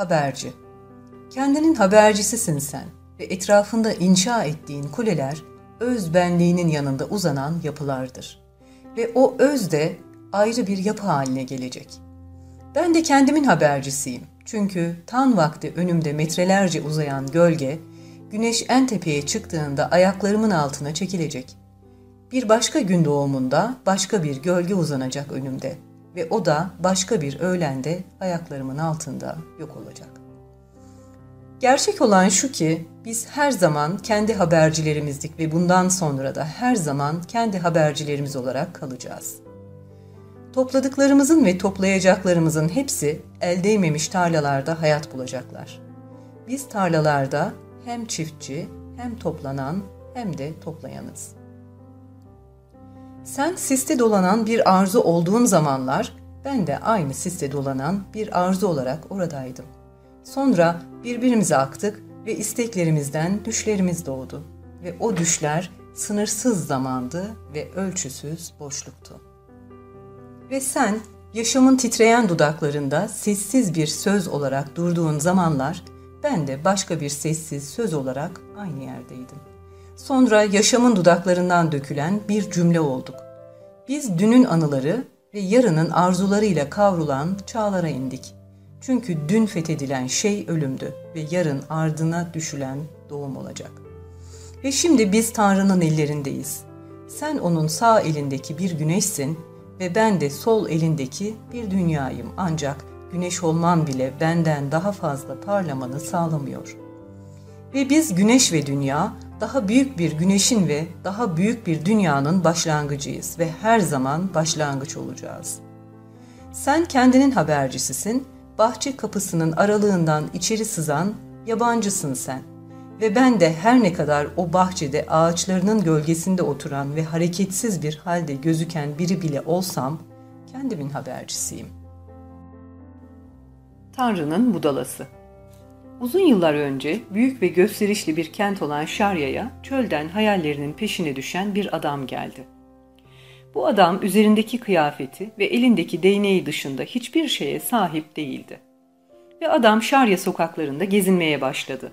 Haberci Kendinin habercisisin sen ve etrafında inşa ettiğin kuleler öz benliğinin yanında uzanan yapılardır. Ve o öz de ayrı bir yapı haline gelecek. Ben de kendimin habercisiyim. Çünkü tan vakti önümde metrelerce uzayan gölge, güneş en tepeye çıktığında ayaklarımın altına çekilecek. Bir başka gün doğumunda başka bir gölge uzanacak önümde ve o da başka bir öğlende ayaklarımın altında yok olacak. Gerçek olan şu ki biz her zaman kendi habercilerimizdik ve bundan sonra da her zaman kendi habercilerimiz olarak kalacağız. Topladıklarımızın ve toplayacaklarımızın hepsi el değmemiş tarlalarda hayat bulacaklar. Biz tarlalarda hem çiftçi hem toplanan hem de toplayanız. Sen siste dolanan bir arzu olduğun zamanlar ben de aynı siste dolanan bir arzu olarak oradaydım. Sonra birbirimize aktık ve isteklerimizden düşlerimiz doğdu ve o düşler sınırsız zamandı ve ölçüsüz boşluktu. Ve sen yaşamın titreyen dudaklarında sessiz bir söz olarak durduğun zamanlar ben de başka bir sessiz söz olarak aynı yerdeydim. Sonra yaşamın dudaklarından dökülen bir cümle olduk. Biz dünün anıları ve yarının arzularıyla kavrulan çağlara indik. Çünkü dün fethedilen şey ölümdü ve yarın ardına düşülen doğum olacak. Ve şimdi biz Tanrı'nın ellerindeyiz. Sen onun sağ elindeki bir güneşsin ve ben de sol elindeki bir dünyayım ancak güneş olman bile benden daha fazla parlamanı sağlamıyor. Ve biz güneş ve dünya daha büyük bir güneşin ve daha büyük bir dünyanın başlangıcıyız ve her zaman başlangıç olacağız. Sen kendinin habercisisin, bahçe kapısının aralığından içeri sızan yabancısın sen. Ve ben de her ne kadar o bahçede ağaçlarının gölgesinde oturan ve hareketsiz bir halde gözüken biri bile olsam, kendimin habercisiyim. Tanrı'nın budalası Uzun yıllar önce büyük ve gösterişli bir kent olan Şarya'ya çölden hayallerinin peşine düşen bir adam geldi. Bu adam üzerindeki kıyafeti ve elindeki değneği dışında hiçbir şeye sahip değildi. Ve adam Şarya sokaklarında gezinmeye başladı.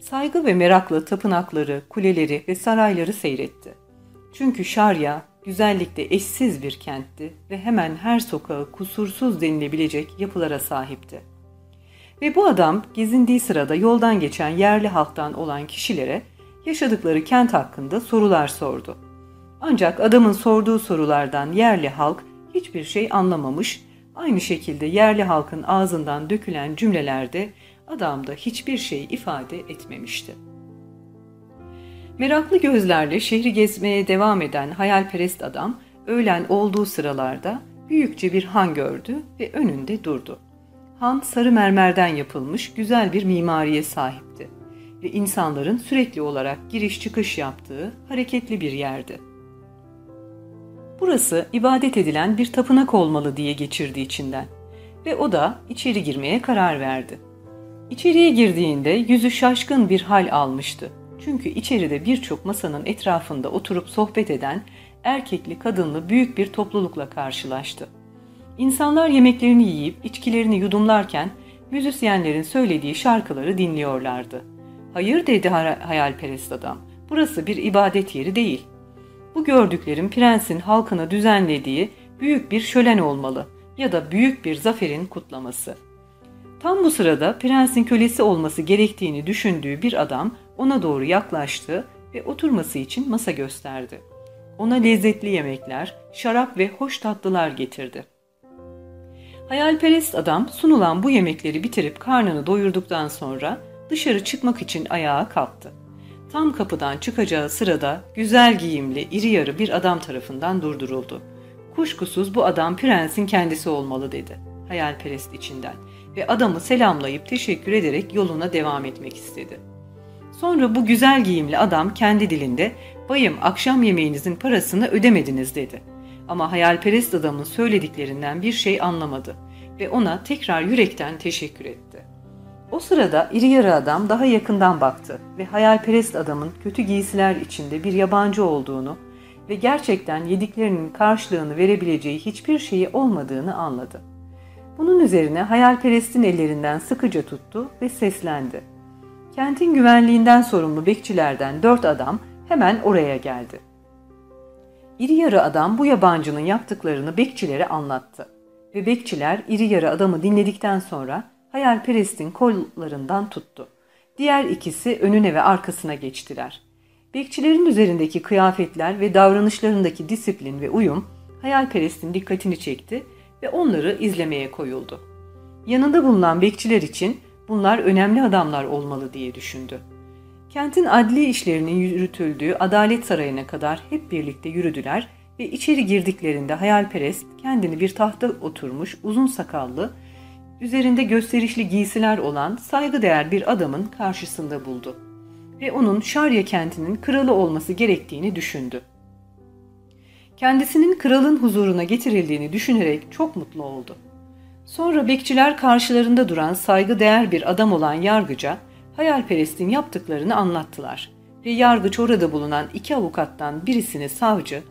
Saygı ve merakla tapınakları, kuleleri ve sarayları seyretti. Çünkü Şarya güzellikte eşsiz bir kentti ve hemen her sokağı kusursuz denilebilecek yapılara sahipti. Ve bu adam gezindiği sırada yoldan geçen yerli halktan olan kişilere yaşadıkları kent hakkında sorular sordu. Ancak adamın sorduğu sorulardan yerli halk hiçbir şey anlamamış, aynı şekilde yerli halkın ağzından dökülen cümlelerde adamda hiçbir şey ifade etmemişti. Meraklı gözlerle şehri gezmeye devam eden hayalperest adam öğlen olduğu sıralarda büyükçe bir han gördü ve önünde durdu. Han sarı mermerden yapılmış güzel bir mimariye sahipti ve insanların sürekli olarak giriş çıkış yaptığı hareketli bir yerdi. Burası ibadet edilen bir tapınak olmalı diye geçirdi içinden ve o da içeri girmeye karar verdi. İçeriye girdiğinde yüzü şaşkın bir hal almıştı. Çünkü içeride birçok masanın etrafında oturup sohbet eden erkekli kadınlı büyük bir toplulukla karşılaştı. İnsanlar yemeklerini yiyip içkilerini yudumlarken müzisyenlerin söylediği şarkıları dinliyorlardı. Hayır dedi hayalperest adam. Burası bir ibadet yeri değil. Bu gördüklerim prensin halkına düzenlediği büyük bir şölen olmalı ya da büyük bir zaferin kutlaması. Tam bu sırada prensin kölesi olması gerektiğini düşündüğü bir adam ona doğru yaklaştı ve oturması için masa gösterdi. Ona lezzetli yemekler, şarap ve hoş tatlılar getirdi. Hayalperest adam sunulan bu yemekleri bitirip karnını doyurduktan sonra dışarı çıkmak için ayağa kalktı. Tam kapıdan çıkacağı sırada güzel giyimli, iri yarı bir adam tarafından durduruldu. Kuşkusuz bu adam prensin kendisi olmalı dedi hayalperest içinden ve adamı selamlayıp teşekkür ederek yoluna devam etmek istedi. Sonra bu güzel giyimli adam kendi dilinde bayım akşam yemeğinizin parasını ödemediniz dedi. Ama hayalperest adamın söylediklerinden bir şey anlamadı ve ona tekrar yürekten teşekkür etti. O sırada iri yarı adam daha yakından baktı ve hayalperest adamın kötü giysiler içinde bir yabancı olduğunu ve gerçekten yediklerinin karşılığını verebileceği hiçbir şeyi olmadığını anladı. Bunun üzerine hayalperestin ellerinden sıkıca tuttu ve seslendi. Kentin güvenliğinden sorumlu bekçilerden dört adam hemen oraya geldi. İri yarı adam bu yabancının yaptıklarını bekçilere anlattı. Ve bekçiler iri yarı adamı dinledikten sonra hayalperestin kollarından tuttu. Diğer ikisi önüne ve arkasına geçtiler. Bekçilerin üzerindeki kıyafetler ve davranışlarındaki disiplin ve uyum hayalperestin dikkatini çekti ve onları izlemeye koyuldu. Yanında bulunan bekçiler için bunlar önemli adamlar olmalı diye düşündü. Kentin adli işlerinin yürütüldüğü Adalet Sarayı'na kadar hep birlikte yürüdüler ve içeri girdiklerinde hayalperest kendini bir tahta oturmuş uzun sakallı, üzerinde gösterişli giysiler olan saygıdeğer bir adamın karşısında buldu ve onun Şarya kentinin kralı olması gerektiğini düşündü. Kendisinin kralın huzuruna getirildiğini düşünerek çok mutlu oldu. Sonra bekçiler karşılarında duran saygıdeğer bir adam olan yargıca hayalperestin yaptıklarını anlattılar ve yargıç orada bulunan iki avukattan birisini savcı,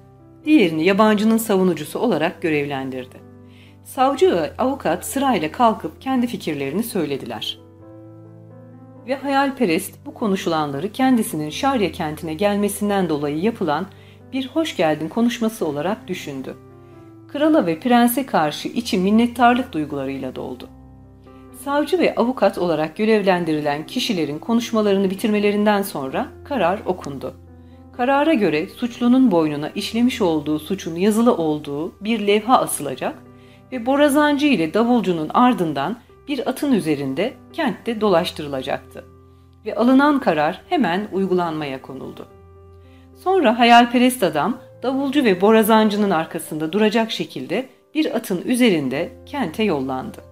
diğerini yabancının savunucusu olarak görevlendirdi. Savcı ve avukat sırayla kalkıp kendi fikirlerini söylediler. Ve hayalperest bu konuşulanları kendisinin Şarya kentine gelmesinden dolayı yapılan bir hoş geldin konuşması olarak düşündü. Krala ve prense karşı içi minnettarlık duygularıyla doldu. Savcı ve avukat olarak görevlendirilen kişilerin konuşmalarını bitirmelerinden sonra karar okundu. Karara göre suçlunun boynuna işlemiş olduğu suçun yazılı olduğu bir levha asılacak ve borazancı ile davulcunun ardından bir atın üzerinde kentte dolaştırılacaktı. Ve alınan karar hemen uygulanmaya konuldu. Sonra hayalperest adam davulcu ve borazancının arkasında duracak şekilde bir atın üzerinde kente yollandı.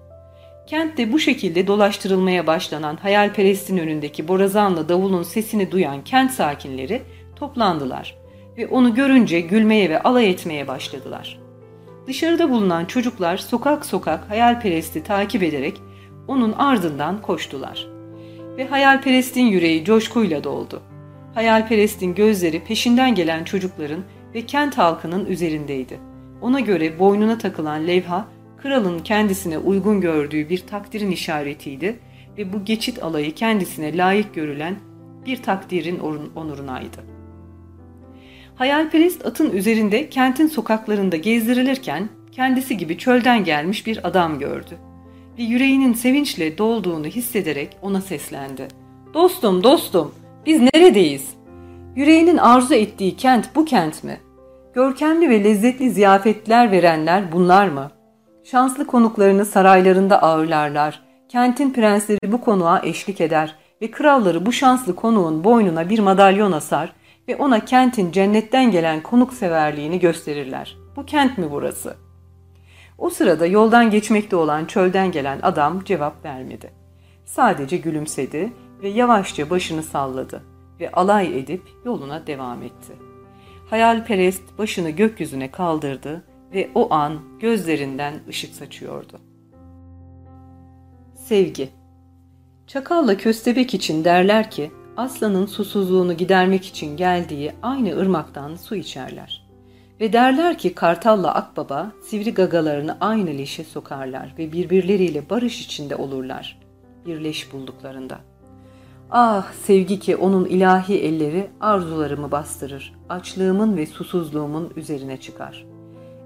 Kentte bu şekilde dolaştırılmaya başlanan hayalperestin önündeki borazanla davulun sesini duyan kent sakinleri toplandılar ve onu görünce gülmeye ve alay etmeye başladılar. Dışarıda bulunan çocuklar sokak sokak hayalperesti takip ederek onun ardından koştular. Ve hayalperestin yüreği coşkuyla doldu. Hayalperestin gözleri peşinden gelen çocukların ve kent halkının üzerindeydi. Ona göre boynuna takılan levha, kralın kendisine uygun gördüğü bir takdirin işaretiydi ve bu geçit alayı kendisine layık görülen bir takdirin onurunaydı. Hayalperest atın üzerinde kentin sokaklarında gezdirilirken kendisi gibi çölden gelmiş bir adam gördü ve yüreğinin sevinçle dolduğunu hissederek ona seslendi. ''Dostum, dostum, biz neredeyiz? Yüreğinin arzu ettiği kent bu kent mi? Görkemli ve lezzetli ziyafetler verenler bunlar mı? Şanslı konuklarını saraylarında ağırlarlar. Kentin prensleri bu konuğa eşlik eder ve kralları bu şanslı konuğun boynuna bir madalyon asar ve ona kentin cennetten gelen konuk severliğini gösterirler. Bu kent mi burası? O sırada yoldan geçmekte olan çölden gelen adam cevap vermedi. Sadece gülümsedi ve yavaşça başını salladı ve alay edip yoluna devam etti. Hayalperest başını gökyüzüne kaldırdı ve o an gözlerinden ışık saçıyordu. Sevgi Çakalla köstebek için derler ki aslanın susuzluğunu gidermek için geldiği aynı ırmaktan su içerler. Ve derler ki kartalla akbaba sivri gagalarını aynı leşe sokarlar ve birbirleriyle barış içinde olurlar birleş bulduklarında. Ah sevgi ki onun ilahi elleri arzularımı bastırır, açlığımın ve susuzluğumun üzerine çıkar.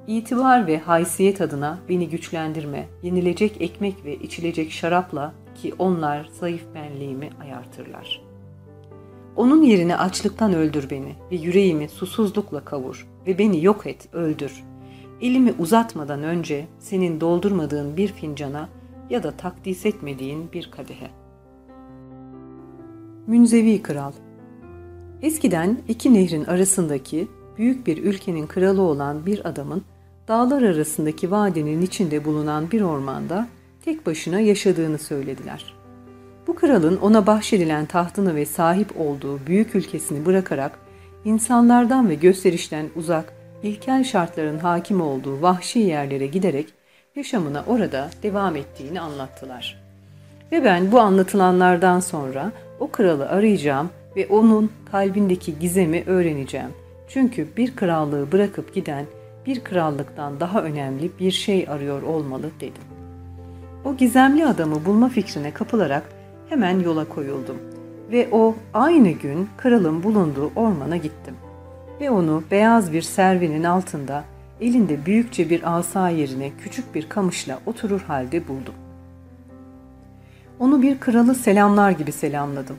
İtibar ve haysiyet adına beni güçlendirme, yenilecek ekmek ve içilecek şarapla ki onlar zayıf benliğimi ayartırlar. Onun yerine açlıktan öldür beni ve yüreğimi susuzlukla kavur ve beni yok et, öldür. Elimi uzatmadan önce senin doldurmadığın bir fincana ya da takdis etmediğin bir kadehe.'' Münzevi Kral Eskiden iki nehrin arasındaki büyük bir ülkenin kralı olan bir adamın dağlar arasındaki vadinin içinde bulunan bir ormanda tek başına yaşadığını söylediler. Bu kralın ona bahşedilen tahtını ve sahip olduğu büyük ülkesini bırakarak insanlardan ve gösterişten uzak, ilkel şartların hakim olduğu vahşi yerlere giderek yaşamına orada devam ettiğini anlattılar. Ve ben bu anlatılanlardan sonra o kralı arayacağım ve onun kalbindeki gizemi öğreneceğim. Çünkü bir krallığı bırakıp giden bir krallıktan daha önemli bir şey arıyor olmalı dedim. O gizemli adamı bulma fikrine kapılarak hemen yola koyuldum. Ve o aynı gün kralın bulunduğu ormana gittim. Ve onu beyaz bir servinin altında elinde büyükçe bir asa yerine küçük bir kamışla oturur halde buldum. Onu bir kralı selamlar gibi selamladım.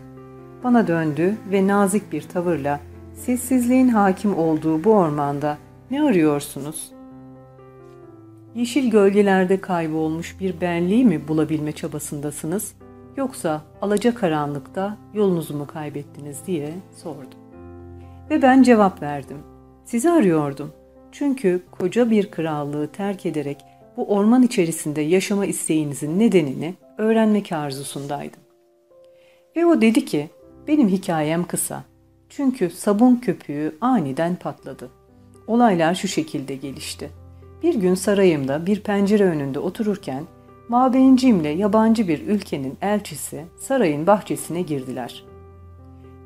Bana döndü ve nazik bir tavırla sessizliğin hakim olduğu bu ormanda ne arıyorsunuz? Yeşil gölgelerde kaybolmuş bir benliği mi bulabilme çabasındasınız yoksa alacakaranlıkta yolunuzu mu kaybettiniz diye sordu. Ve ben cevap verdim. Sizi arıyordum. Çünkü koca bir krallığı terk ederek bu orman içerisinde yaşama isteğinizin nedenini öğrenmek arzusundaydım. Ve o dedi ki, benim hikayem kısa. Çünkü sabun köpüğü aniden patladı. Olaylar şu şekilde gelişti. Bir gün sarayımda bir pencere önünde otururken Mabeyincimle yabancı bir ülkenin elçisi sarayın bahçesine girdiler.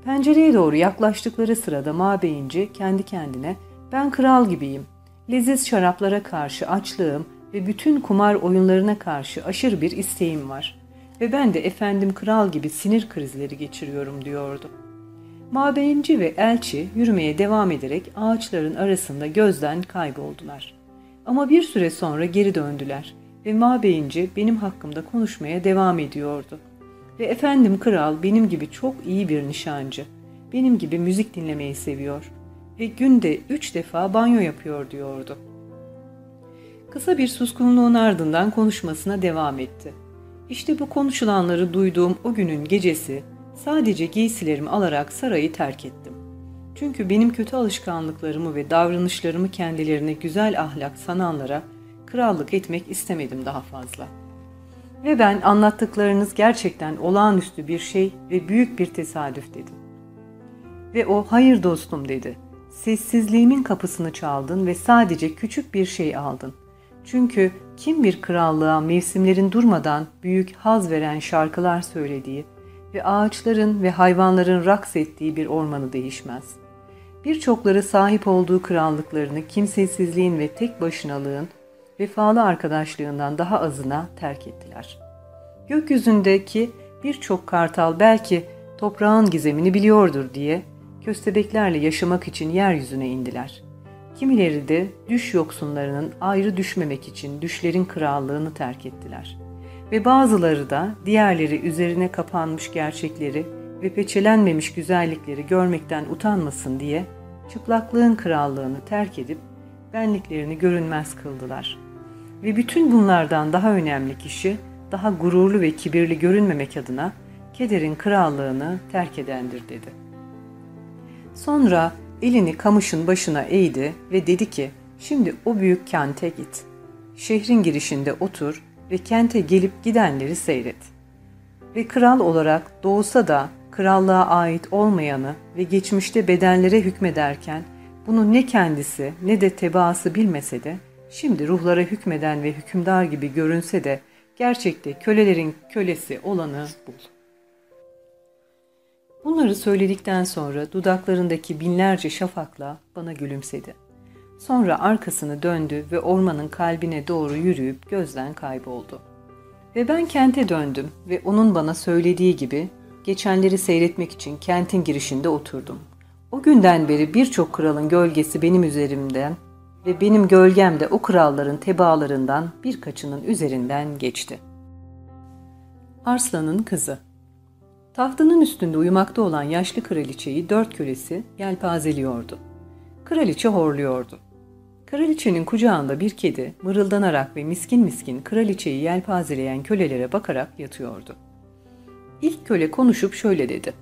Pencereye doğru yaklaştıkları sırada Mabeyinci kendi kendine ben kral gibiyim. Leziz şaraplara karşı açlığım ve bütün kumar oyunlarına karşı aşırı bir isteğim var. Ve ben de efendim kral gibi sinir krizleri geçiriyorum diyordu. Mabeyinci ve elçi yürümeye devam ederek ağaçların arasında gözden kayboldular. Ama bir süre sonra geri döndüler ve Mabeyinci benim hakkımda konuşmaya devam ediyordu. Ve efendim kral benim gibi çok iyi bir nişancı. Benim gibi müzik dinlemeyi seviyor ve günde üç defa banyo yapıyor diyordu. Kısa bir suskunluğun ardından konuşmasına devam etti. İşte bu konuşulanları duyduğum o günün gecesi sadece giysilerimi alarak sarayı terk ettim. Çünkü benim kötü alışkanlıklarımı ve davranışlarımı kendilerine güzel ahlak sananlara krallık etmek istemedim daha fazla. Ve ben anlattıklarınız gerçekten olağanüstü bir şey ve büyük bir tesadüf dedim. Ve o hayır dostum dedi. Sessizliğimin kapısını çaldın ve sadece küçük bir şey aldın. Çünkü kim bir krallığa mevsimlerin durmadan büyük haz veren şarkılar söylediği ve ağaçların ve hayvanların raks ettiği bir ormanı değişmez. Birçokları sahip olduğu krallıklarını kimsesizliğin ve tek başınalığın vefalı arkadaşlığından daha azına terk ettiler. Gökyüzündeki birçok kartal belki toprağın gizemini biliyordur diye köstebeklerle yaşamak için yeryüzüne indiler. Kimileri de düş yoksunlarının ayrı düşmemek için düşlerin krallığını terk ettiler. Ve bazıları da diğerleri üzerine kapanmış gerçekleri ve peçelenmemiş güzellikleri görmekten utanmasın diye çıplaklığın krallığını terk edip benliklerini görünmez kıldılar. Ve bütün bunlardan daha önemli kişi, daha gururlu ve kibirli görünmemek adına kederin krallığını terk edendir dedi. Sonra elini kamışın başına eğdi ve dedi ki, şimdi o büyük kente git. Şehrin girişinde otur ve kente gelip gidenleri seyret. Ve kral olarak doğsa da krallığa ait olmayanı ve geçmişte bedenlere hükmederken bunu ne kendisi ne de tebaası bilmese de Şimdi ruhlara hükmeden ve hükümdar gibi görünse de gerçekte kölelerin kölesi olanı bul. Bunları söyledikten sonra dudaklarındaki binlerce şafakla bana gülümsedi. Sonra arkasını döndü ve ormanın kalbine doğru yürüyüp gözden kayboldu. Ve ben kente döndüm ve onun bana söylediği gibi geçenleri seyretmek için kentin girişinde oturdum. O günden beri birçok kralın gölgesi benim üzerimden ve benim gölgem de o kralların tebaalarından birkaçının üzerinden geçti. Arslan'ın kızı Tahtının üstünde uyumakta olan yaşlı kraliçeyi dört kölesi yelpazeliyordu. Kraliçe horluyordu. Kraliçenin kucağında bir kedi mırıldanarak ve miskin miskin kraliçeyi yelpazeleyen kölelere bakarak yatıyordu. İlk köle konuşup şöyle dedi.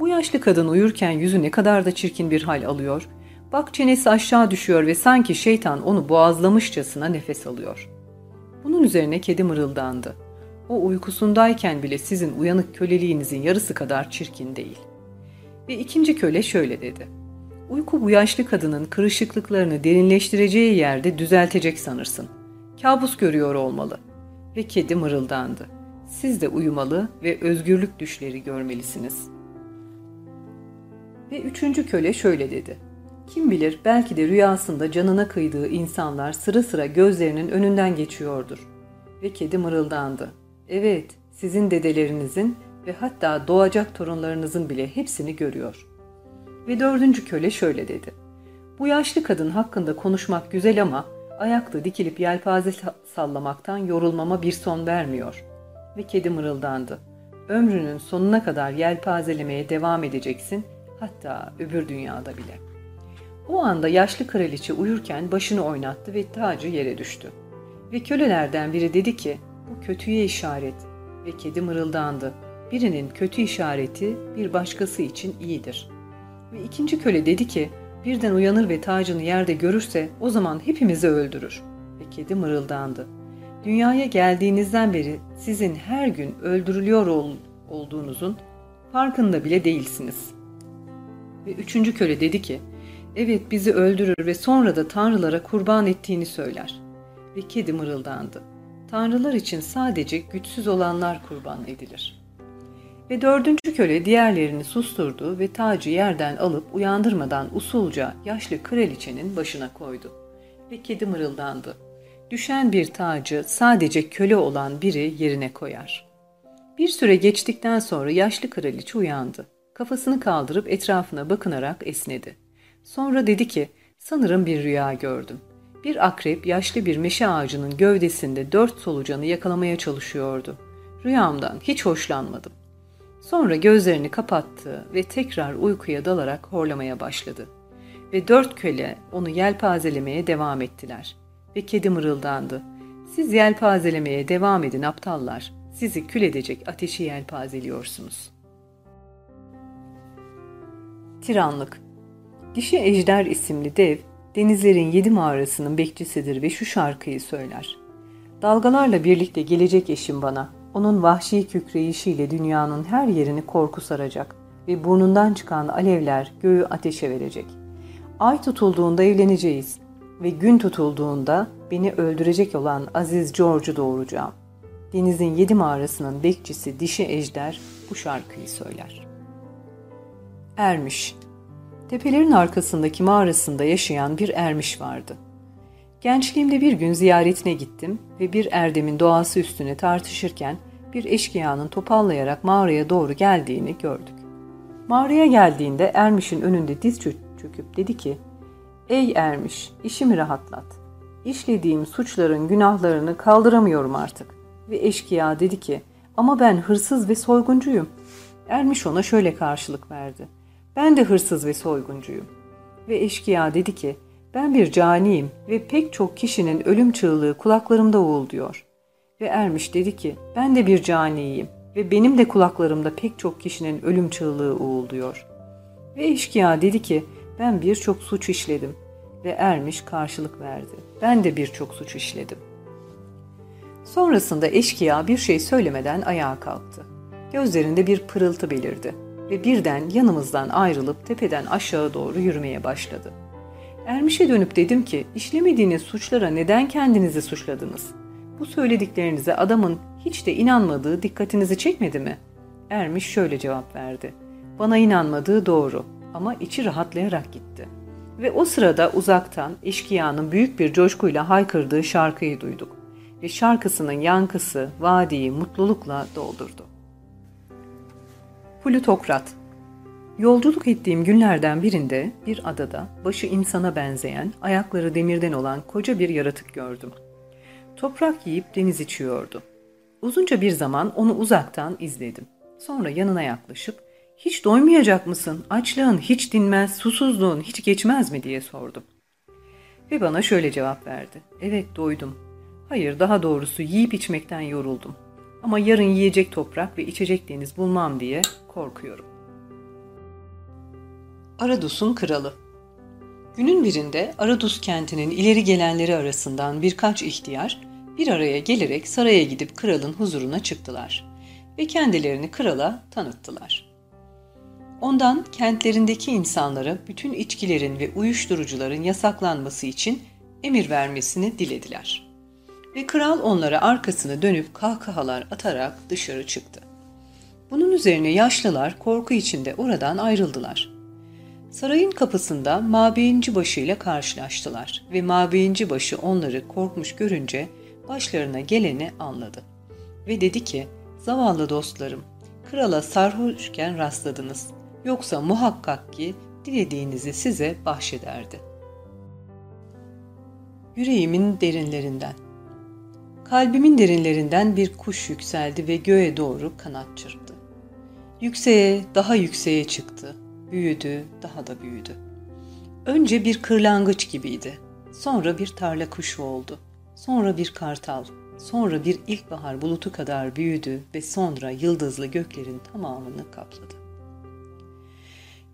Bu yaşlı kadın uyurken yüzü ne kadar da çirkin bir hal alıyor Bak çenesi aşağı düşüyor ve sanki şeytan onu boğazlamışçasına nefes alıyor. Bunun üzerine kedi mırıldandı. O uykusundayken bile sizin uyanık köleliğinizin yarısı kadar çirkin değil. Ve ikinci köle şöyle dedi. Uyku bu yaşlı kadının kırışıklıklarını derinleştireceği yerde düzeltecek sanırsın. Kabus görüyor olmalı. Ve kedi mırıldandı. Siz de uyumalı ve özgürlük düşleri görmelisiniz. Ve üçüncü köle şöyle dedi. Kim bilir belki de rüyasında canına kıydığı insanlar sıra sıra gözlerinin önünden geçiyordur. Ve kedi mırıldandı. Evet, sizin dedelerinizin ve hatta doğacak torunlarınızın bile hepsini görüyor. Ve dördüncü köle şöyle dedi. Bu yaşlı kadın hakkında konuşmak güzel ama ayakta dikilip yelpaze sallamaktan yorulmama bir son vermiyor. Ve kedi mırıldandı. Ömrünün sonuna kadar yelpazelemeye devam edeceksin, hatta öbür dünyada bile. O anda yaşlı kraliçe uyurken başını oynattı ve tacı yere düştü. Ve kölelerden biri dedi ki, bu kötüye işaret. Ve kedi mırıldandı. Birinin kötü işareti bir başkası için iyidir. Ve ikinci köle dedi ki, birden uyanır ve tacını yerde görürse o zaman hepimizi öldürür. Ve kedi mırıldandı. Dünyaya geldiğinizden beri sizin her gün öldürülüyor ol, olduğunuzun farkında bile değilsiniz. Ve üçüncü köle dedi ki, evet bizi öldürür ve sonra da tanrılara kurban ettiğini söyler. Ve kedi mırıldandı. Tanrılar için sadece güçsüz olanlar kurban edilir. Ve dördüncü köle diğerlerini susturdu ve tacı yerden alıp uyandırmadan usulca yaşlı kraliçenin başına koydu. Ve kedi mırıldandı. Düşen bir tacı sadece köle olan biri yerine koyar. Bir süre geçtikten sonra yaşlı kraliçe uyandı. Kafasını kaldırıp etrafına bakınarak esnedi. Sonra dedi ki, sanırım bir rüya gördüm. Bir akrep yaşlı bir meşe ağacının gövdesinde dört solucanı yakalamaya çalışıyordu. Rüyamdan hiç hoşlanmadım. Sonra gözlerini kapattı ve tekrar uykuya dalarak horlamaya başladı. Ve dört köle onu yelpazelemeye devam ettiler. Ve kedi mırıldandı. Siz yelpazelemeye devam edin aptallar. Sizi kül edecek ateşi yelpazeliyorsunuz. Tiranlık Dişi Ejder isimli dev, denizlerin yedi mağarasının bekçisidir ve şu şarkıyı söyler. Dalgalarla birlikte gelecek eşim bana, onun vahşi kükreyişiyle dünyanın her yerini korku saracak ve burnundan çıkan alevler göğü ateşe verecek. Ay tutulduğunda evleneceğiz ve gün tutulduğunda beni öldürecek olan Aziz George'u doğuracağım. Denizin yedi mağarasının bekçisi dişi ejder bu şarkıyı söyler. Ermiş Tepelerin arkasındaki mağarasında yaşayan bir ermiş vardı. Gençliğimde bir gün ziyaretine gittim ve bir erdemin doğası üstüne tartışırken bir eşkıyanın topallayarak mağaraya doğru geldiğini gördük. Mağaraya geldiğinde Ermiş'in önünde diz çöküp dedi ki, ''Ey Ermiş, işimi rahatlat. İşlediğim suçların günahlarını kaldıramıyorum artık.'' Ve eşkıya dedi ki, ''Ama ben hırsız ve soyguncuyum.'' Ermiş ona şöyle karşılık verdi. Ben de hırsız ve soyguncuyum. Ve eşkıya dedi ki, ben bir caniyim ve pek çok kişinin ölüm çığlığı kulaklarımda uğulduyor. Ve Ermiş dedi ki, ben de bir caniyim ve benim de kulaklarımda pek çok kişinin ölüm çığlığı uğulduyor. Ve eşkıya dedi ki, ben birçok suç işledim. Ve Ermiş karşılık verdi. Ben de birçok suç işledim. Sonrasında eşkıya bir şey söylemeden ayağa kalktı. Gözlerinde bir pırıltı belirdi ve birden yanımızdan ayrılıp tepeden aşağı doğru yürümeye başladı. Ermiş'e dönüp dedim ki işlemediğiniz suçlara neden kendinizi suçladınız? Bu söylediklerinize adamın hiç de inanmadığı dikkatinizi çekmedi mi? Ermiş şöyle cevap verdi. Bana inanmadığı doğru ama içi rahatlayarak gitti. Ve o sırada uzaktan eşkıyanın büyük bir coşkuyla haykırdığı şarkıyı duyduk. Ve şarkısının yankısı vadiyi mutlulukla doldurdu. Plutokrat Yolculuk ettiğim günlerden birinde bir adada başı insana benzeyen, ayakları demirden olan koca bir yaratık gördüm. Toprak yiyip deniz içiyordu. Uzunca bir zaman onu uzaktan izledim. Sonra yanına yaklaşıp ''Hiç doymayacak mısın? Açlığın hiç dinmez, susuzluğun hiç geçmez mi?'' diye sordum. Ve bana şöyle cevap verdi. ''Evet doydum. Hayır daha doğrusu yiyip içmekten yoruldum. Ama yarın yiyecek toprak ve içecek deniz bulmam diye korkuyorum. Aradus'un kralı Günün birinde Aradus kentinin ileri gelenleri arasından birkaç ihtiyar bir araya gelerek saraya gidip kralın huzuruna çıktılar ve kendilerini krala tanıttılar. Ondan kentlerindeki insanlara bütün içkilerin ve uyuşturucuların yasaklanması için emir vermesini dilediler ve kral onlara arkasını dönüp kahkahalar atarak dışarı çıktı. Bunun üzerine yaşlılar korku içinde oradan ayrıldılar. Sarayın kapısında Mabeyinci başı ile karşılaştılar ve Mabeyinci başı onları korkmuş görünce başlarına geleni anladı. Ve dedi ki, zavallı dostlarım, krala sarhoşken rastladınız. Yoksa muhakkak ki dilediğinizi size bahşederdi. Yüreğimin derinlerinden Kalbimin derinlerinden bir kuş yükseldi ve göğe doğru kanat çırptı. Yükseğe, daha yükseğe çıktı. Büyüdü, daha da büyüdü. Önce bir kırlangıç gibiydi. Sonra bir tarla kuşu oldu. Sonra bir kartal. Sonra bir ilkbahar bulutu kadar büyüdü ve sonra yıldızlı göklerin tamamını kapladı.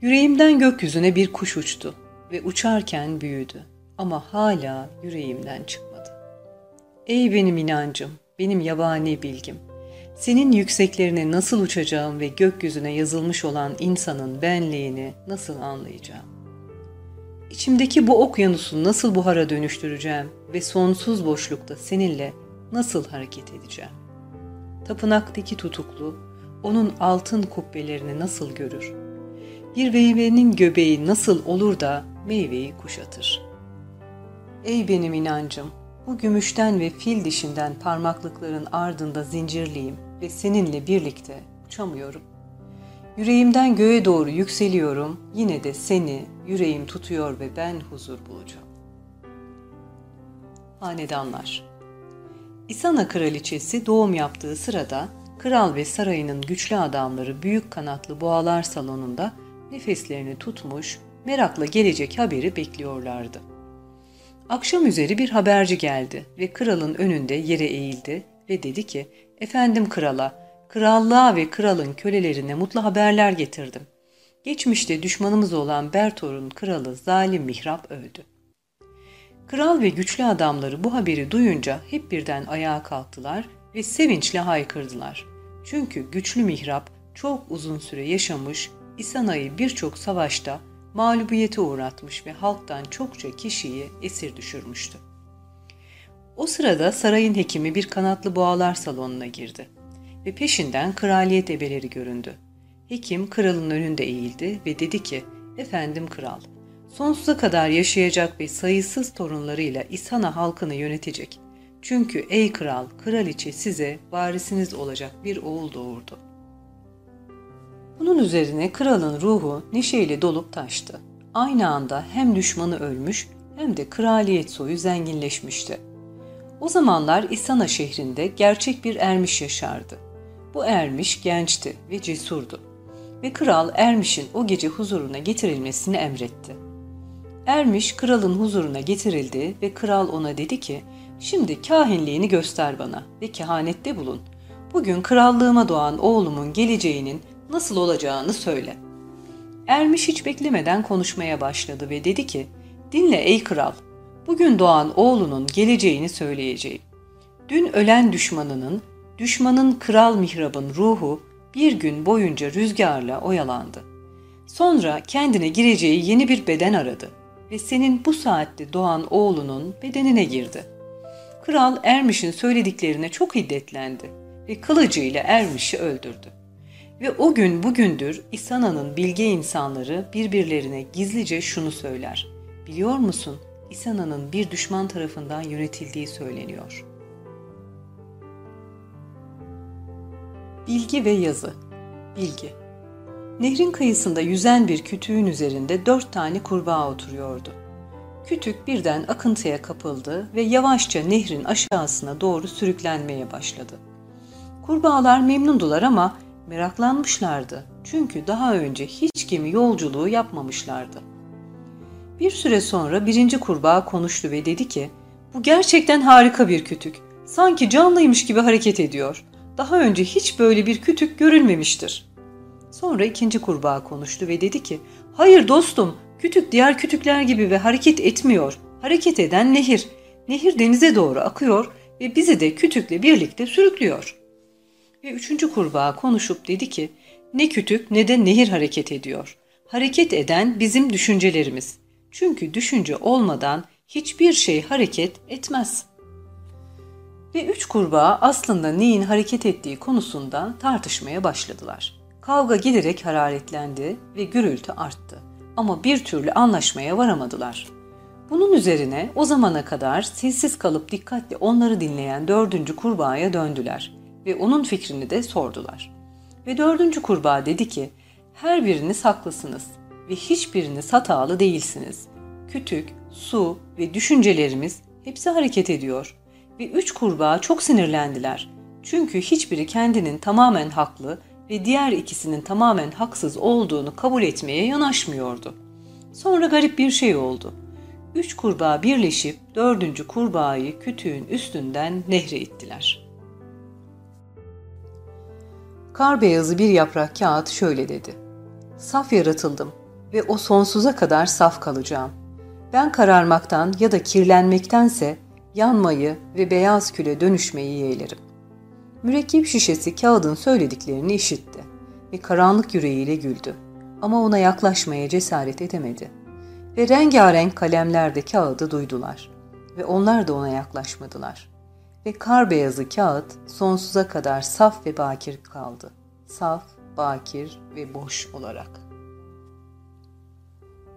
Yüreğimden gökyüzüne bir kuş uçtu ve uçarken büyüdü ama hala yüreğimden çıkmadı. Ey benim inancım, benim yabani bilgim, senin yükseklerine nasıl uçacağım ve gökyüzüne yazılmış olan insanın benliğini nasıl anlayacağım? İçimdeki bu okyanusu nasıl buhara dönüştüreceğim ve sonsuz boşlukta seninle nasıl hareket edeceğim? Tapınaktaki tutuklu, onun altın kubbelerini nasıl görür? Bir meyvenin göbeği nasıl olur da meyveyi kuşatır? Ey benim inancım, bu gümüşten ve fil dişinden parmaklıkların ardında zincirliyim ve seninle birlikte uçamıyorum. Yüreğimden göğe doğru yükseliyorum, yine de seni yüreğim tutuyor ve ben huzur bulacağım. Hanedanlar İsana kraliçesi doğum yaptığı sırada kral ve sarayının güçlü adamları büyük kanatlı boğalar salonunda nefeslerini tutmuş, merakla gelecek haberi bekliyorlardı. Akşam üzeri bir haberci geldi ve kralın önünde yere eğildi ve dedi ki, ''Efendim krala, krallığa ve kralın kölelerine mutlu haberler getirdim. Geçmişte düşmanımız olan Bertor'un kralı zalim Mihrap öldü. Kral ve güçlü adamları bu haberi duyunca hep birden ayağa kalktılar ve sevinçle haykırdılar. Çünkü güçlü Mihrap çok uzun süre yaşamış, İsana'yı birçok savaşta mağlubiyete uğratmış ve halktan çokça kişiyi esir düşürmüştü. O sırada sarayın hekimi bir kanatlı boğalar salonuna girdi ve peşinden kraliyet ebeleri göründü. Hekim kralın önünde eğildi ve dedi ki, ''Efendim kral, sonsuza kadar yaşayacak ve sayısız torunlarıyla İsana halkını yönetecek. Çünkü ey kral, kraliçe size varisiniz olacak bir oğul doğurdu.'' Bunun üzerine kralın ruhu neşeyle dolup taştı. Aynı anda hem düşmanı ölmüş hem de kraliyet soyu zenginleşmişti. O zamanlar İsana şehrinde gerçek bir ermiş yaşardı. Bu ermiş gençti ve cesurdu. Ve kral ermişin o gece huzuruna getirilmesini emretti. Ermiş kralın huzuruna getirildi ve kral ona dedi ki, şimdi kahinliğini göster bana ve kehanette bulun. Bugün krallığıma doğan oğlumun geleceğinin nasıl olacağını söyle. Ermiş hiç beklemeden konuşmaya başladı ve dedi ki, dinle ey kral, bugün doğan oğlunun geleceğini söyleyeceğim. Dün ölen düşmanının, düşmanın kral mihrabın ruhu bir gün boyunca rüzgarla oyalandı. Sonra kendine gireceği yeni bir beden aradı ve senin bu saatte doğan oğlunun bedenine girdi. Kral Ermiş'in söylediklerine çok hiddetlendi ve kılıcıyla Ermiş'i öldürdü. Ve o gün bugündür İsana'nın bilge insanları birbirlerine gizlice şunu söyler. Biliyor musun? İsana'nın bir düşman tarafından yönetildiği söyleniyor. Bilgi ve yazı Bilgi Nehrin kıyısında yüzen bir kütüğün üzerinde dört tane kurbağa oturuyordu. Kütük birden akıntıya kapıldı ve yavaşça nehrin aşağısına doğru sürüklenmeye başladı. Kurbağalar memnundular ama Meraklanmışlardı çünkü daha önce hiç gemi yolculuğu yapmamışlardı. Bir süre sonra birinci kurbağa konuştu ve dedi ki, bu gerçekten harika bir kütük. Sanki canlıymış gibi hareket ediyor. Daha önce hiç böyle bir kütük görülmemiştir. Sonra ikinci kurbağa konuştu ve dedi ki, hayır dostum, kütük diğer kütükler gibi ve hareket etmiyor. Hareket eden nehir. Nehir denize doğru akıyor ve bizi de kütükle birlikte sürüklüyor. Ve üçüncü kurbağa konuşup dedi ki, ne kütük ne de nehir hareket ediyor. Hareket eden bizim düşüncelerimiz. Çünkü düşünce olmadan hiçbir şey hareket etmez. Ve üç kurbağa aslında neyin hareket ettiği konusunda tartışmaya başladılar. Kavga giderek hararetlendi ve gürültü arttı. Ama bir türlü anlaşmaya varamadılar. Bunun üzerine o zamana kadar sessiz kalıp dikkatle onları dinleyen dördüncü kurbağaya döndüler ve onun fikrini de sordular. Ve dördüncü kurbağa dedi ki, her biriniz haklısınız ve hiçbiriniz hatalı değilsiniz. Kütük, su ve düşüncelerimiz hepsi hareket ediyor. Ve üç kurbağa çok sinirlendiler. Çünkü hiçbiri kendinin tamamen haklı ve diğer ikisinin tamamen haksız olduğunu kabul etmeye yanaşmıyordu. Sonra garip bir şey oldu. Üç kurbağa birleşip dördüncü kurbağayı kütüğün üstünden nehre ittiler. Kar beyazı bir yaprak kağıt şöyle dedi. Saf yaratıldım ve o sonsuza kadar saf kalacağım. Ben kararmaktan ya da kirlenmektense yanmayı ve beyaz küle dönüşmeyi yeğlerim. Mürekkep şişesi kağıdın söylediklerini işitti ve karanlık yüreğiyle güldü. Ama ona yaklaşmaya cesaret edemedi. Ve rengarenk kalemler de kağıdı duydular. Ve onlar da ona yaklaşmadılar. Ve kar beyazı kağıt sonsuza kadar saf ve bakir kaldı. Saf, bakir ve boş olarak.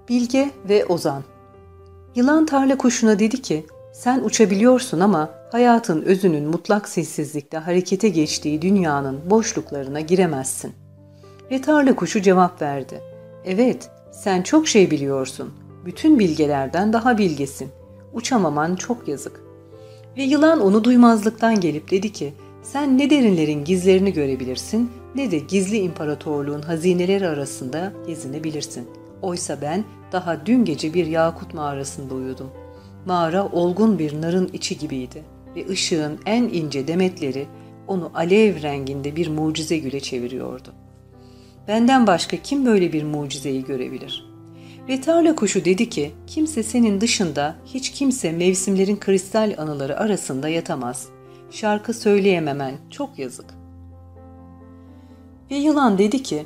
Bilge ve Ozan Yılan tarla kuşuna dedi ki, sen uçabiliyorsun ama hayatın özünün mutlak sessizlikte harekete geçtiği dünyanın boşluklarına giremezsin. Ve tarla kuşu cevap verdi. Evet, sen çok şey biliyorsun. Bütün bilgelerden daha bilgesin. Uçamaman çok yazık. Ve yılan onu duymazlıktan gelip dedi ki, sen ne derinlerin gizlerini görebilirsin ne de gizli imparatorluğun hazineleri arasında gezinebilirsin. Oysa ben daha dün gece bir yakut mağarasında uyudum. Mağara olgun bir narın içi gibiydi ve ışığın en ince demetleri onu alev renginde bir mucize güle çeviriyordu. Benden başka kim böyle bir mucizeyi görebilir? Ve tarla kuşu dedi ki, kimse senin dışında hiç kimse mevsimlerin kristal anıları arasında yatamaz. Şarkı söyleyememen çok yazık. Ve yılan dedi ki,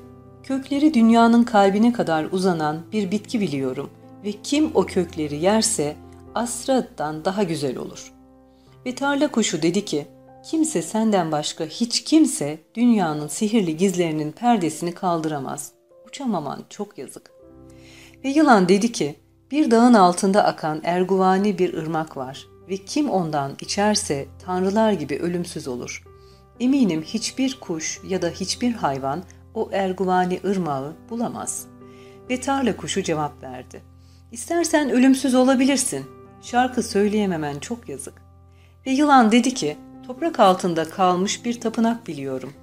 kökleri dünyanın kalbine kadar uzanan bir bitki biliyorum ve kim o kökleri yerse Asrad'dan daha güzel olur. Ve tarla kuşu dedi ki, kimse senden başka hiç kimse dünyanın sihirli gizlerinin perdesini kaldıramaz. Uçamaman çok yazık. Ve yılan dedi ki, bir dağın altında akan erguvani bir ırmak var ve kim ondan içerse tanrılar gibi ölümsüz olur. Eminim hiçbir kuş ya da hiçbir hayvan o erguvani ırmağı bulamaz. Ve tarla kuşu cevap verdi. İstersen ölümsüz olabilirsin. Şarkı söyleyememen çok yazık. Ve yılan dedi ki, toprak altında kalmış bir tapınak biliyorum.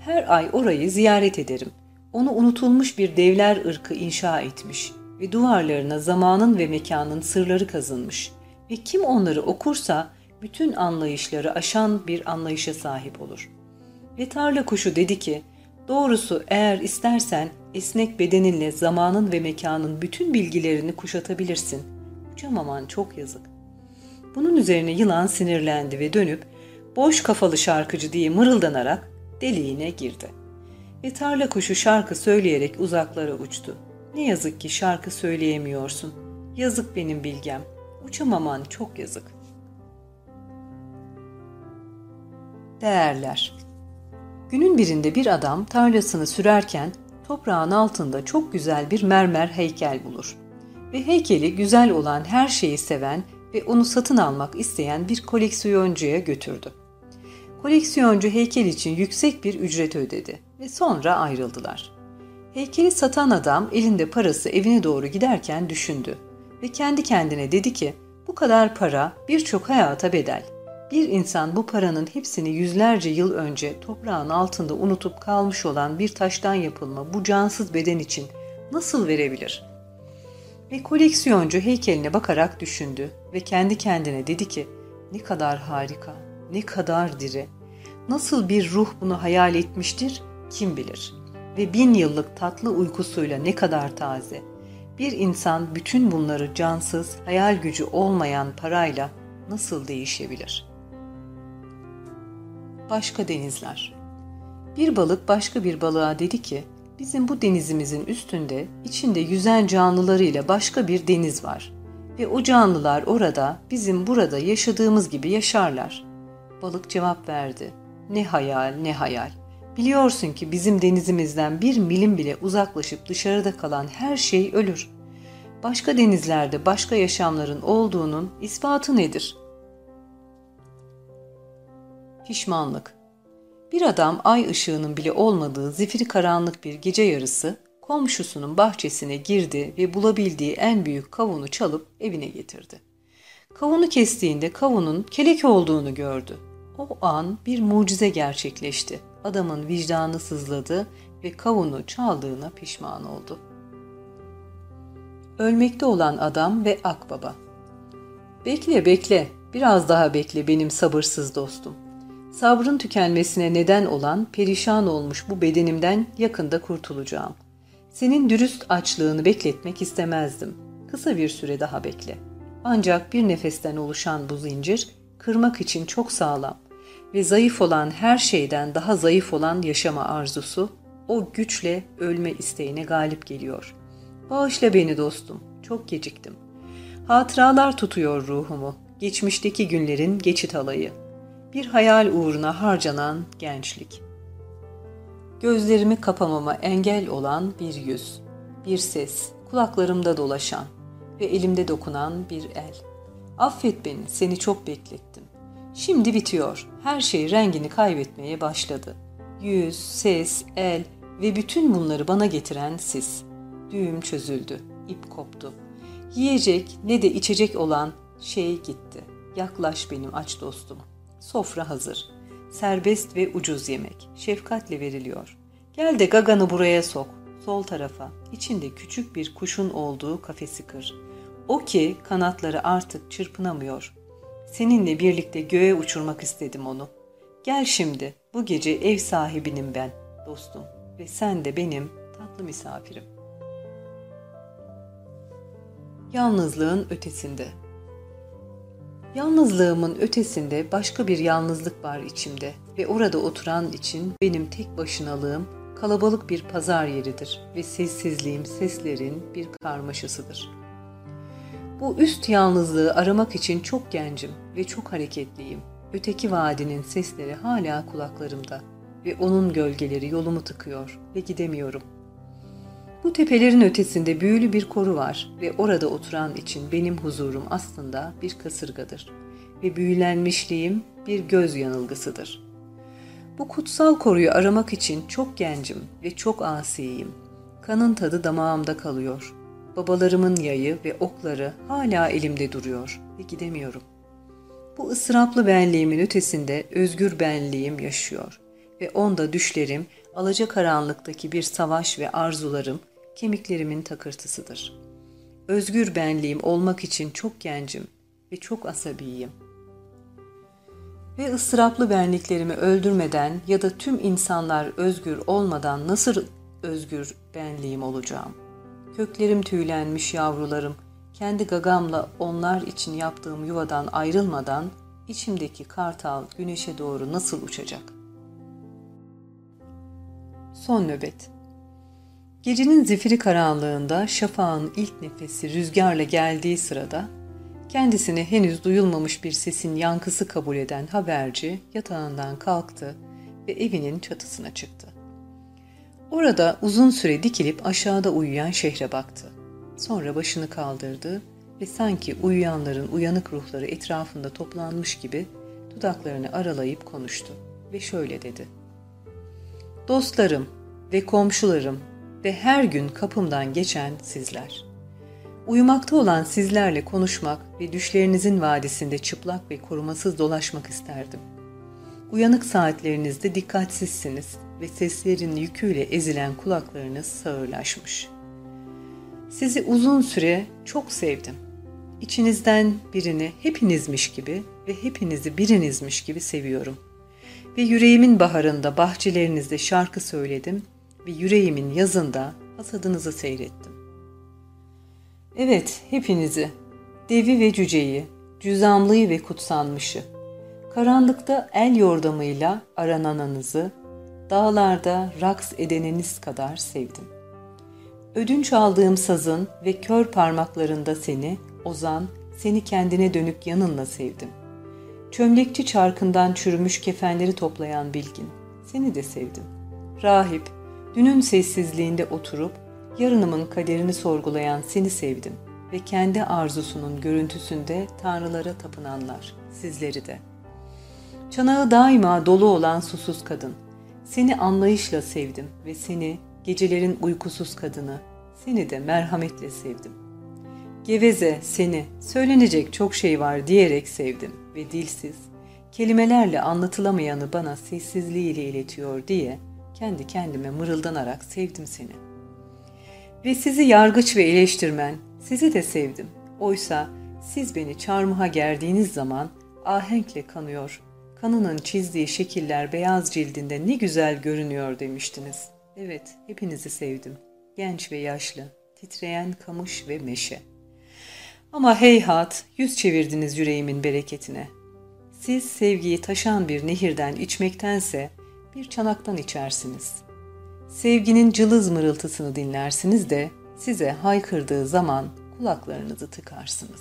Her ay orayı ziyaret ederim. Onu unutulmuş bir devler ırkı inşa etmiş ve duvarlarına zamanın ve mekanın sırları kazınmış ve kim onları okursa bütün anlayışları aşan bir anlayışa sahip olur. Ve tarla kuşu dedi ki, doğrusu eğer istersen esnek bedeninle zamanın ve mekanın bütün bilgilerini kuşatabilirsin. Uçamaman çok yazık. Bunun üzerine yılan sinirlendi ve dönüp boş kafalı şarkıcı diye mırıldanarak deliğine girdi. Ve tarla kuşu şarkı söyleyerek uzaklara uçtu. Ne yazık ki şarkı söyleyemiyorsun. Yazık benim bilgem. Uçamaman çok yazık. Değerler Günün birinde bir adam tarlasını sürerken toprağın altında çok güzel bir mermer heykel bulur. Ve heykeli güzel olan her şeyi seven ve onu satın almak isteyen bir koleksiyoncuya götürdü. Koleksiyoncu heykel için yüksek bir ücret ödedi ve sonra ayrıldılar. Heykeli satan adam elinde parası evine doğru giderken düşündü ve kendi kendine dedi ki bu kadar para birçok hayata bedel. Bir insan bu paranın hepsini yüzlerce yıl önce toprağın altında unutup kalmış olan bir taştan yapılma bu cansız beden için nasıl verebilir? Ve koleksiyoncu heykeline bakarak düşündü ve kendi kendine dedi ki ne kadar harika, ne kadar diri. Nasıl bir ruh bunu hayal etmiştir kim bilir. Ve bin yıllık tatlı uykusuyla ne kadar taze. Bir insan bütün bunları cansız, hayal gücü olmayan parayla nasıl değişebilir? Başka denizler Bir balık başka bir balığa dedi ki, bizim bu denizimizin üstünde, içinde yüzen canlılarıyla başka bir deniz var. Ve o canlılar orada, bizim burada yaşadığımız gibi yaşarlar. Balık cevap verdi. Ne hayal, ne hayal. Biliyorsun ki bizim denizimizden bir milim bile uzaklaşıp dışarıda kalan her şey ölür. başka denizlerde başka yaşamların olduğunun ispatı nedir? Pişmanlık Bir adam ay ışığının bile olmadığı zifiri karanlık bir gece yarısı komşusunun bahçesine girdi ve bulabildiği en büyük kavunu çalıp evine getirdi. Kavunu kestiğinde kavunun kelek olduğunu gördü. O an bir mucize gerçekleşti. Adamın vicdanı sızladı ve kavunu çaldığına pişman oldu. Ölmekte olan adam ve akbaba. Bekle bekle, biraz daha bekle benim sabırsız dostum. Sabrın tükenmesine neden olan perişan olmuş bu bedenimden yakında kurtulacağım. Senin dürüst açlığını bekletmek istemezdim. Kısa bir süre daha bekle. Ancak bir nefesten oluşan bu zincir kırmak için çok sağlam ve zayıf olan her şeyden daha zayıf olan yaşama arzusu o güçle ölme isteğine galip geliyor. Bağışla beni dostum, çok geciktim. Hatıralar tutuyor ruhumu, geçmişteki günlerin geçit alayı. Bir hayal uğruna harcanan gençlik. Gözlerimi kapamama engel olan bir yüz, bir ses, kulaklarımda dolaşan ve elimde dokunan bir el. Affet beni, seni çok beklettim. Şimdi bitiyor, her şey rengini kaybetmeye başladı. Yüz, ses, el ve bütün bunları bana getiren siz. Düğüm çözüldü, ip koptu. Yiyecek ne de içecek olan şey gitti. Yaklaş benim aç dostum. Sofra hazır. Serbest ve ucuz yemek. Şefkatle veriliyor. Gel de gaganı buraya sok. Sol tarafa. İçinde küçük bir kuşun olduğu kafesi kır. O ki kanatları artık çırpınamıyor. Seninle birlikte göğe uçurmak istedim onu. Gel şimdi. Bu gece ev sahibinim ben, dostum. Ve sen de benim tatlı misafirim. Yalnızlığın ötesinde Yalnızlığımın ötesinde başka bir yalnızlık var içimde ve orada oturan için benim tek başınalığım kalabalık bir pazar yeridir ve sessizliğim seslerin bir karmaşasıdır. Bu üst yalnızlığı aramak için çok gencim ve çok hareketliyim. Öteki vadinin sesleri hala kulaklarımda ve onun gölgeleri yolumu tıkıyor ve gidemiyorum. Bu tepelerin ötesinde büyülü bir koru var ve orada oturan için benim huzurum aslında bir kasırgadır ve büyülenmişliğim bir göz yanılgısıdır. Bu kutsal koruyu aramak için çok gencim ve çok asiyim. Kanın tadı damağımda kalıyor. Babalarımın yayı ve okları hala elimde duruyor ve gidemiyorum. Bu ıstıraplı benliğimin ötesinde özgür benliğim yaşıyor ve onda düşlerim, alacakaranlıktaki bir savaş ve arzularım kemiklerimin takırtısıdır. Özgür benliğim olmak için çok gencim ve çok asabiyim. Ve ıstıraplı benliklerimi öldürmeden ya da tüm insanlar özgür olmadan nasıl özgür benliğim olacağım? Köklerim tüylenmiş yavrularım, kendi gagamla onlar için yaptığım yuvadan ayrılmadan içimdeki kartal güneşe doğru nasıl uçacak? Son nöbet Gecenin zifiri karanlığında şafağın ilk nefesi rüzgarla geldiği sırada kendisine henüz duyulmamış bir sesin yankısı kabul eden haberci yatağından kalktı ve evinin çatısına çıktı. Orada uzun süre dikilip aşağıda uyuyan şehre baktı. Sonra başını kaldırdı ve sanki uyuyanların uyanık ruhları etrafında toplanmış gibi dudaklarını aralayıp konuştu ve şöyle dedi. Dostlarım ve komşularım ve her gün kapımdan geçen sizler. Uyumakta olan sizlerle konuşmak ve düşlerinizin vadisinde çıplak ve korumasız dolaşmak isterdim. Uyanık saatlerinizde dikkatsizsiniz ve seslerin yüküyle ezilen kulaklarınız sağırlaşmış. Sizi uzun süre çok sevdim. İçinizden birini hepinizmiş gibi ve hepinizi birinizmiş gibi seviyorum. Ve yüreğimin baharında bahçelerinizde şarkı söyledim ve yüreğimin yazında hasadınızı seyrettim. Evet, hepinizi, devi ve cüceyi, cüzamlıyı ve kutsanmışı, karanlıkta el yordamıyla arananınızı, dağlarda raks edeniniz kadar sevdim. Ödünç aldığım sazın ve kör parmaklarında seni, ozan, seni kendine dönük yanınla sevdim. Çömlekçi çarkından çürümüş kefenleri toplayan bilgin, seni de sevdim. Rahip, Dünün sessizliğinde oturup yarınımın kaderini sorgulayan seni sevdim ve kendi arzusunun görüntüsünde tanrılara tapınanlar, sizleri de. Çanağı daima dolu olan susuz kadın, seni anlayışla sevdim ve seni gecelerin uykusuz kadını, seni de merhametle sevdim. Geveze seni, söylenecek çok şey var diyerek sevdim ve dilsiz, kelimelerle anlatılamayanı bana sessizliğiyle iletiyor diye kendi kendime mırıldanarak sevdim seni. Ve sizi yargıç ve eleştirmen, sizi de sevdim. Oysa siz beni çarmıha gerdiğiniz zaman ahenkle kanıyor, kanının çizdiği şekiller beyaz cildinde ne güzel görünüyor demiştiniz. Evet, hepinizi sevdim. Genç ve yaşlı, titreyen kamış ve meşe. Ama heyhat, yüz çevirdiniz yüreğimin bereketine. Siz sevgiyi taşan bir nehirden içmektense bir çanaktan içersiniz. Sevginin cılız mırıltısını dinlersiniz de size haykırdığı zaman kulaklarınızı tıkarsınız.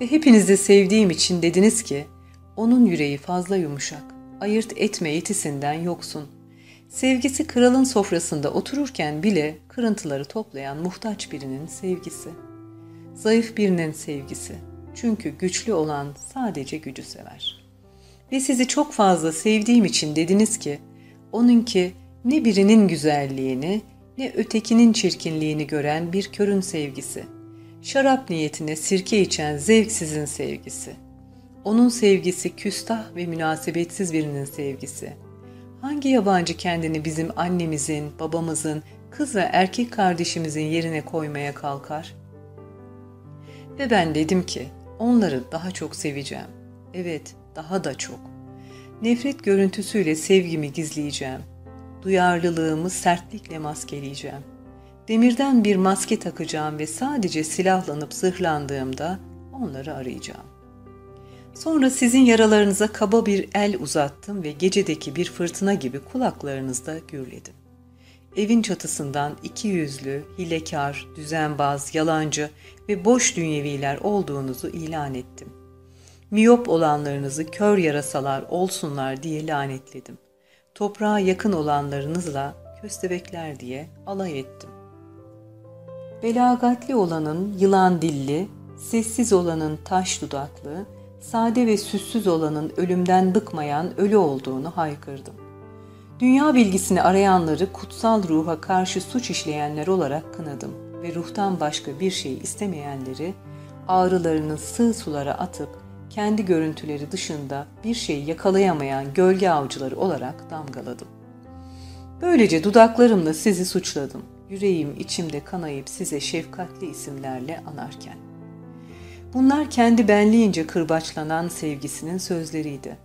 Ve hepinizi sevdiğim için dediniz ki, onun yüreği fazla yumuşak, ayırt etme yetisinden yoksun. Sevgisi kralın sofrasında otururken bile kırıntıları toplayan muhtaç birinin sevgisi. Zayıf birinin sevgisi. Çünkü güçlü olan sadece gücü sever. Ve sizi çok fazla sevdiğim için dediniz ki, onunki ne birinin güzelliğini ne ötekinin çirkinliğini gören bir körün sevgisi. Şarap niyetine sirke içen zevksizin sevgisi. Onun sevgisi küstah ve münasebetsiz birinin sevgisi. Hangi yabancı kendini bizim annemizin, babamızın, kız ve erkek kardeşimizin yerine koymaya kalkar? Ve ben dedim ki, onları daha çok seveceğim. Evet, daha da çok. Nefret görüntüsüyle sevgimi gizleyeceğim. Duyarlılığımı sertlikle maskeleyeceğim. Demirden bir maske takacağım ve sadece silahlanıp zırhlandığımda onları arayacağım. Sonra sizin yaralarınıza kaba bir el uzattım ve gecedeki bir fırtına gibi kulaklarınızda gürledim. Evin çatısından iki yüzlü, hilekar, düzenbaz, yalancı ve boş dünyeviler olduğunuzu ilan ettim. Miyop olanlarınızı kör yarasalar olsunlar diye lanetledim. Toprağa yakın olanlarınızla köstebekler diye alay ettim. Belagatli olanın yılan dilli, sessiz olanın taş dudaklı, sade ve süssüz olanın ölümden bıkmayan ölü olduğunu haykırdım. Dünya bilgisini arayanları kutsal ruha karşı suç işleyenler olarak kınadım ve ruhtan başka bir şey istemeyenleri ağrılarını sığ sulara atıp kendi görüntüleri dışında bir şey yakalayamayan gölge avcıları olarak damgaladım. Böylece dudaklarımla sizi suçladım. Yüreğim içimde kanayıp size şefkatli isimlerle anarken. Bunlar kendi benliğince kırbaçlanan sevgisinin sözleriydi.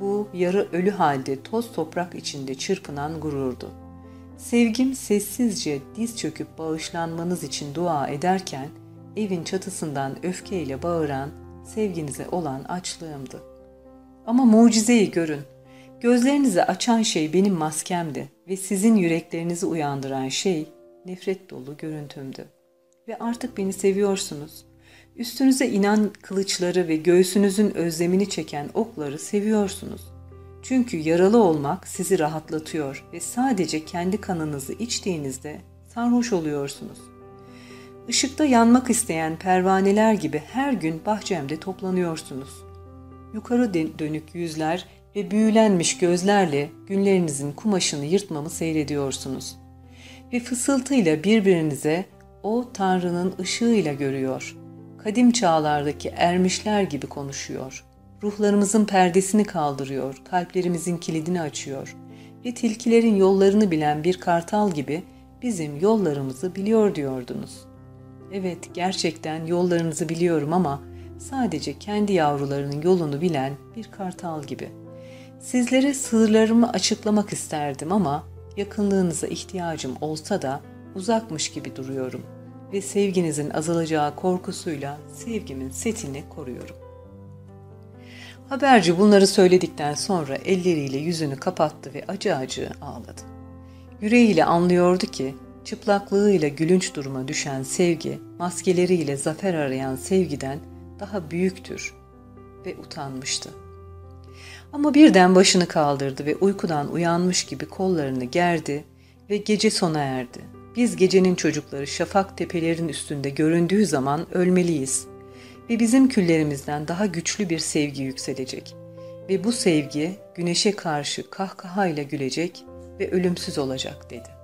Bu yarı ölü halde toz toprak içinde çırpınan gururdu. Sevgim sessizce diz çöküp bağışlanmanız için dua ederken evin çatısından öfkeyle bağıran sevginize olan açlığımdı. Ama mucizeyi görün. Gözlerinizi açan şey benim maskemdi ve sizin yüreklerinizi uyandıran şey nefret dolu görüntümdü. Ve artık beni seviyorsunuz. Üstünüze inen kılıçları ve göğsünüzün özlemini çeken okları seviyorsunuz. Çünkü yaralı olmak sizi rahatlatıyor ve sadece kendi kanınızı içtiğinizde sarhoş oluyorsunuz. Işıkta yanmak isteyen pervaneler gibi her gün bahçemde toplanıyorsunuz. Yukarı dönük yüzler ve büyülenmiş gözlerle günlerinizin kumaşını yırtmamı seyrediyorsunuz. Ve fısıltıyla birbirinize o Tanrı'nın ışığıyla görüyor. Kadim çağlardaki ermişler gibi konuşuyor. Ruhlarımızın perdesini kaldırıyor, kalplerimizin kilidini açıyor. Ve tilkilerin yollarını bilen bir kartal gibi bizim yollarımızı biliyor diyordunuz.'' Evet, gerçekten yollarınızı biliyorum ama sadece kendi yavrularının yolunu bilen bir kartal gibi. Sizlere sırlarımı açıklamak isterdim ama yakınlığınıza ihtiyacım olsa da uzakmış gibi duruyorum ve sevginizin azalacağı korkusuyla sevgimin setini koruyorum. Haberci bunları söyledikten sonra elleriyle yüzünü kapattı ve acı acı ağladı. Yüreğiyle anlıyordu ki çıplaklığıyla gülünç duruma düşen sevgi, maskeleriyle zafer arayan sevgiden daha büyüktür ve utanmıştı. Ama birden başını kaldırdı ve uykudan uyanmış gibi kollarını gerdi ve gece sona erdi. Biz gecenin çocukları şafak tepelerin üstünde göründüğü zaman ölmeliyiz. Ve bizim küllerimizden daha güçlü bir sevgi yükselecek. Ve bu sevgi güneşe karşı kahkahayla gülecek ve ölümsüz olacak dedi.